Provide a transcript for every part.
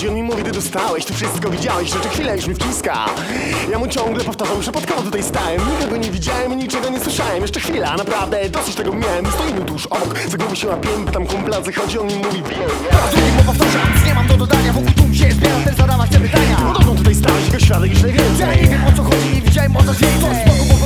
chodzi, on mi mówi, ty dostałeś, ty wszystko widziałeś, rzeczy chwilę już mi wciska. Ja mu ciągle powtarzam, przypadkowo tutaj stałem. Nikogo nie widziałem i niczego nie słyszałem. Jeszcze chwila, naprawdę, dosyć tego miałem. Stoimy tuż obok, za głowy się łapiemy, pytam kumpla, o co chodzi, on mi mówi, wie Raz drugi mu powtarzam, nic nie mam do dodania Wokół tłum się zbieram, też zadam chcę pytania. Podobno tutaj stałeś, jego świadek już Ja nie najwięcej wiem o co chodzi, nie widziałem o co więcej Spoko popowiada, wszystko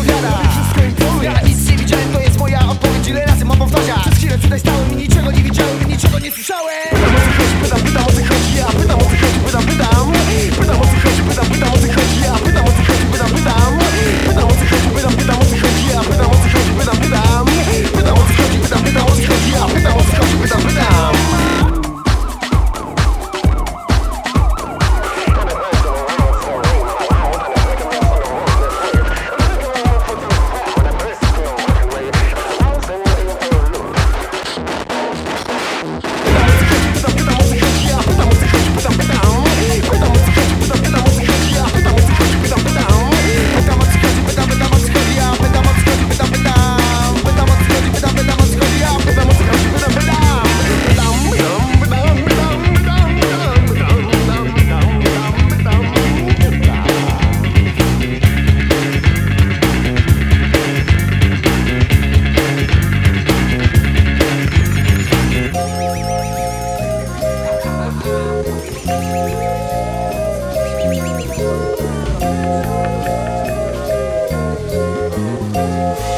Thank you.